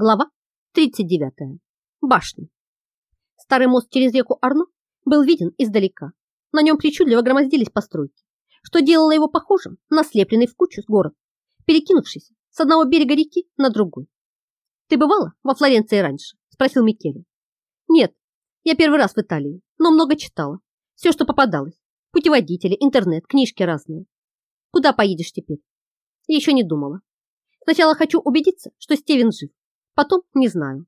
Глава 39. Башня. Старый мост через реку Арно был виден издалека. На нем причудливо громоздились постройки, что делало его похожим на слепленный в кучу город, перекинувшийся с одного берега реки на другой. «Ты бывала во Флоренции раньше?» – спросил Микеле. «Нет, я первый раз в Италии, но много читала. Все, что попадалось. Путеводители, интернет, книжки разные. Куда поедешь теперь?» Еще не думала. Сначала хочу убедиться, что Стивен жив. Потом не знаю.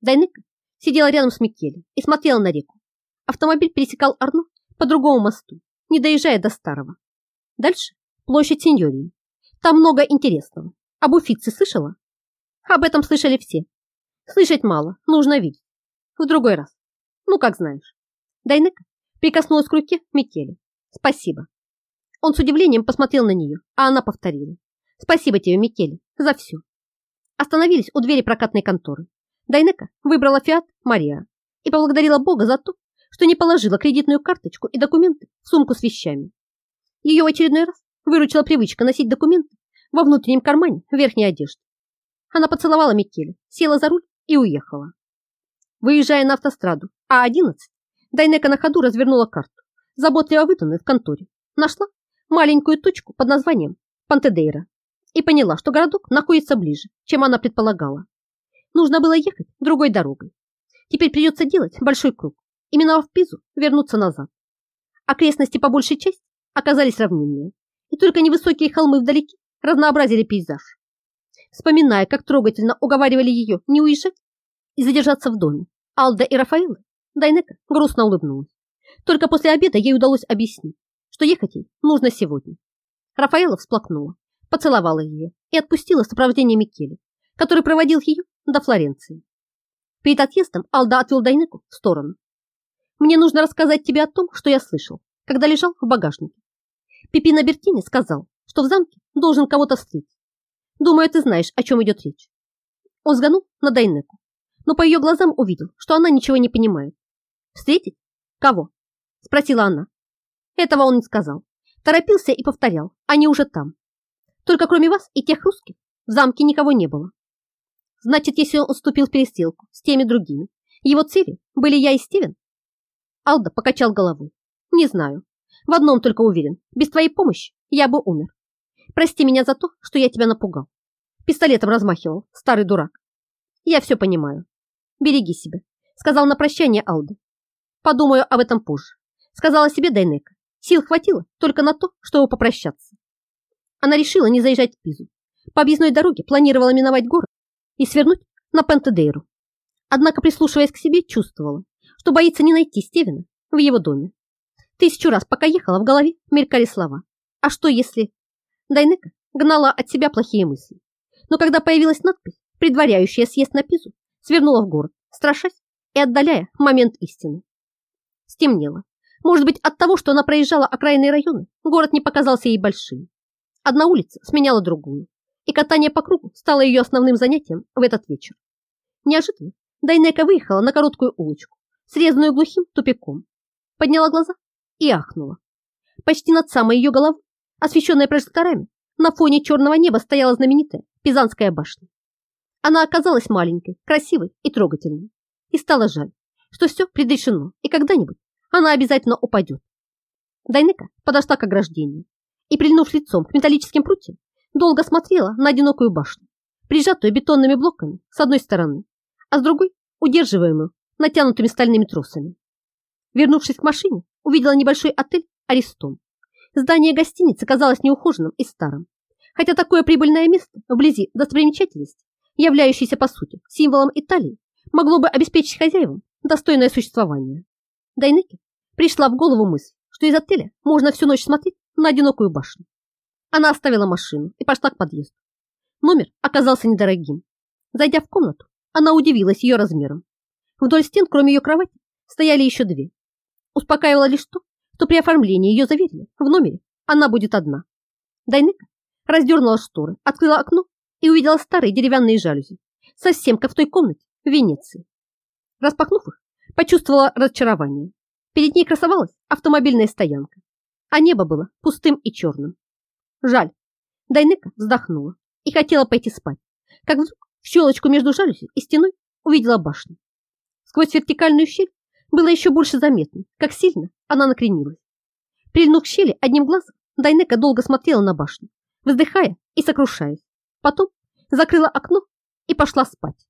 Дайнека сидела рядом с Микелем и смотрела на реку. Автомобиль пересекал Арно по другому мосту, не доезжая до старого. Дальше площадь Синьории. Там много интересного. Об Уфице слышала? Об этом слышали все. Слышать мало, нужно видеть. В другой раз. Ну, как знаешь. Дайнека прикоснулась к руке Микеле. Спасибо. Он с удивлением посмотрел на нее, а она повторила. Спасибо тебе, Микеле, за все остановились у двери прокатной конторы. Дайнека выбрала Фиат Мария и поблагодарила Бога за то, что не положила кредитную карточку и документы в сумку с вещами. Ее в очередной раз выручила привычка носить документы во внутреннем кармане верхней одежды. Она поцеловала Микеле, села за руль и уехала. Выезжая на автостраду А11, Дайнека на ходу развернула карту, заботливо выданную в конторе, нашла маленькую точку под названием Пантедейра и поняла, что городок находится ближе, чем она предполагала. Нужно было ехать другой дорогой. Теперь придется делать большой круг, именно в Пизу вернуться назад. Окрестности по большей части оказались равнинные, и только невысокие холмы вдалеке разнообразили пейзаж. Вспоминая, как трогательно уговаривали ее не уезжать и задержаться в доме, Алда и Рафаэла, Дайнека грустно улыбнулась. Только после обеда ей удалось объяснить, что ехать ей нужно сегодня. Рафаэла всплакнула поцеловала ее и отпустила в сопровождении Микеле, который проводил ее до Флоренции. Перед отъездом Алда отвел Дайнеку в сторону. «Мне нужно рассказать тебе о том, что я слышал, когда лежал в багажнике. Пипино Бертини сказал, что в замке должен кого-то встретить. Думаю, ты знаешь, о чем идет речь». Он взглянул на Дайнеку, но по ее глазам увидел, что она ничего не понимает. «Встретить? Кого?» – спросила она. Этого он не сказал. Торопился и повторял, они уже там. Только кроме вас и тех русских в замке никого не было. Значит, если он уступил в перестрелку с теми другими, его цели были я и Стивен? Алда покачал головой. Не знаю. В одном только уверен. Без твоей помощи я бы умер. Прости меня за то, что я тебя напугал. Пистолетом размахивал, старый дурак. Я все понимаю. Береги себя, сказал на прощание Алда. Подумаю об этом позже. Сказала себе Дайнека. Сил хватило только на то, чтобы попрощаться. Она решила не заезжать в Пизу. По объездной дороге планировала миновать город и свернуть на Пентедейру. Однако, прислушиваясь к себе, чувствовала, что боится не найти Стивена в его доме. Тысячу раз, пока ехала, в голове мелькали слова. А что если... Дайнека гнала от себя плохие мысли. Но когда появилась надпись, предваряющая съезд на Пизу, свернула в город, страшась и отдаляя момент истины. Стемнело. Может быть, от того, что она проезжала окраинные районы, город не показался ей большим. Одна улица сменяла другую, и катание по кругу стало ее основным занятием в этот вечер. Неожиданно Дайнека выехала на короткую улочку, срезанную глухим тупиком, подняла глаза и ахнула. Почти над самой ее головой, освещенная прожекторами, на фоне черного неба стояла знаменитая Пизанская башня. Она оказалась маленькой, красивой и трогательной. И стало жаль, что все предрешено, и когда-нибудь она обязательно упадет. Дайнека подошла к ограждению и, прильнув лицом к металлическим прутьям, долго смотрела на одинокую башню, прижатую бетонными блоками с одной стороны, а с другой удерживаемую натянутыми стальными тросами. Вернувшись к машине, увидела небольшой отель «Аристон». Здание гостиницы казалось неухоженным и старым, хотя такое прибыльное место вблизи достопримечательности, являющееся по сути символом Италии, могло бы обеспечить хозяевам достойное существование. Дайнеке пришла в голову мысль, что из отеля можно всю ночь смотреть на одинокую башню. Она оставила машину и пошла к подъезду. Номер оказался недорогим. Зайдя в комнату, она удивилась ее размером. Вдоль стен, кроме ее кровати, стояли еще две. Успокаивало лишь то, что при оформлении ее заверили в номере она будет одна. Дайнека раздернула шторы, открыла окно и увидела старые деревянные жалюзи, совсем как в той комнате в Венеции. Распахнув их, почувствовала разочарование. Перед ней красовалась автомобильная стоянка а небо было пустым и черным. Жаль. Дайнека вздохнула и хотела пойти спать, как вдруг В щелочку между жалюзи и стеной увидела башню. Сквозь вертикальную щель было еще больше заметно, как сильно она накренилась. Прильнув к щели одним глазом, Дайнека долго смотрела на башню, вздыхая и сокрушаясь. Потом закрыла окно и пошла спать.